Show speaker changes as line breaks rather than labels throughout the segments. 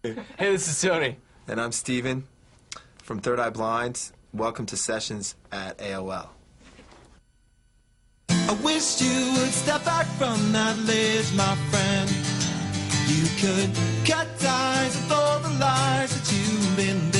Hey, this is Tony.
And I'm Steven from Third Eye Blind. Welcome to Sessions at AOL.
I wish you would step back from that ledge, my friend. You could cut ties with all the lies that you've been living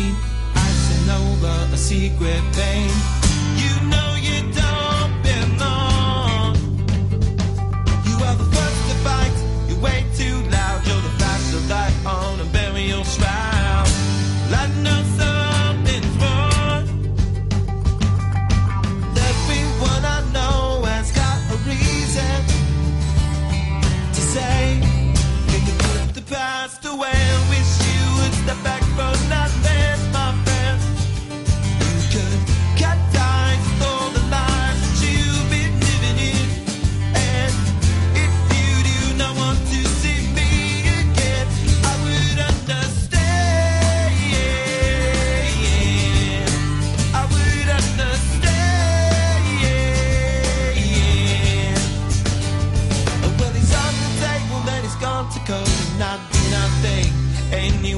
insane. Icing over a secret pain.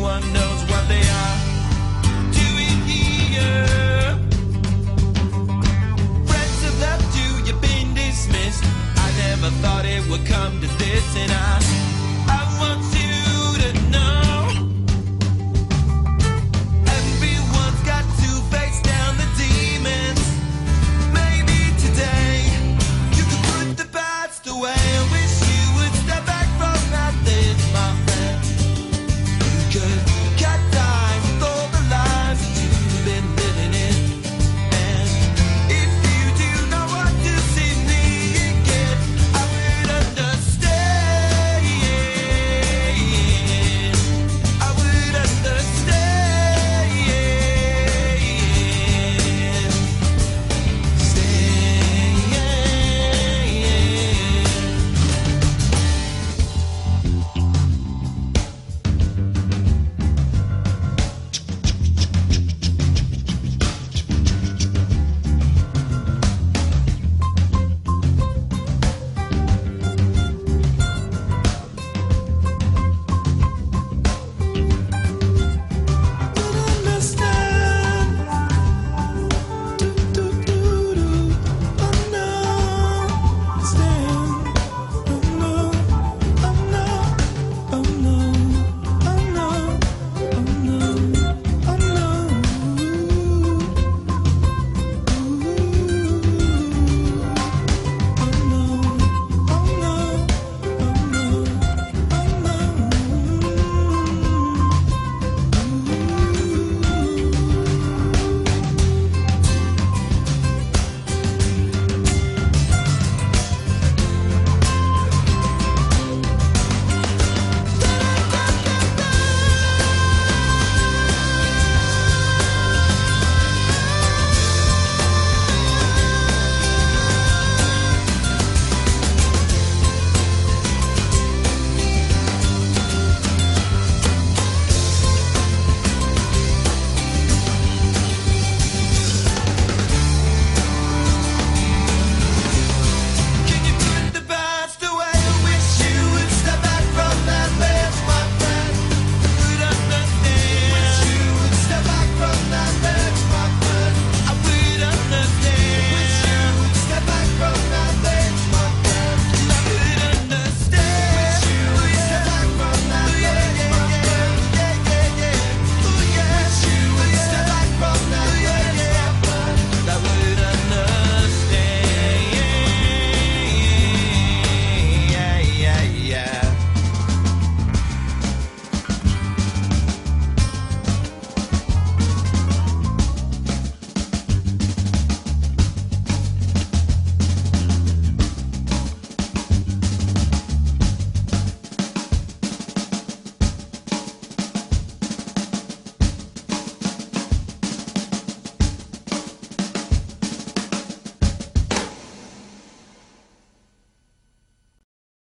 Anyone knows what they are doing here. Friends have left you, you've been dismissed. I never thought it would come to this, and I, I want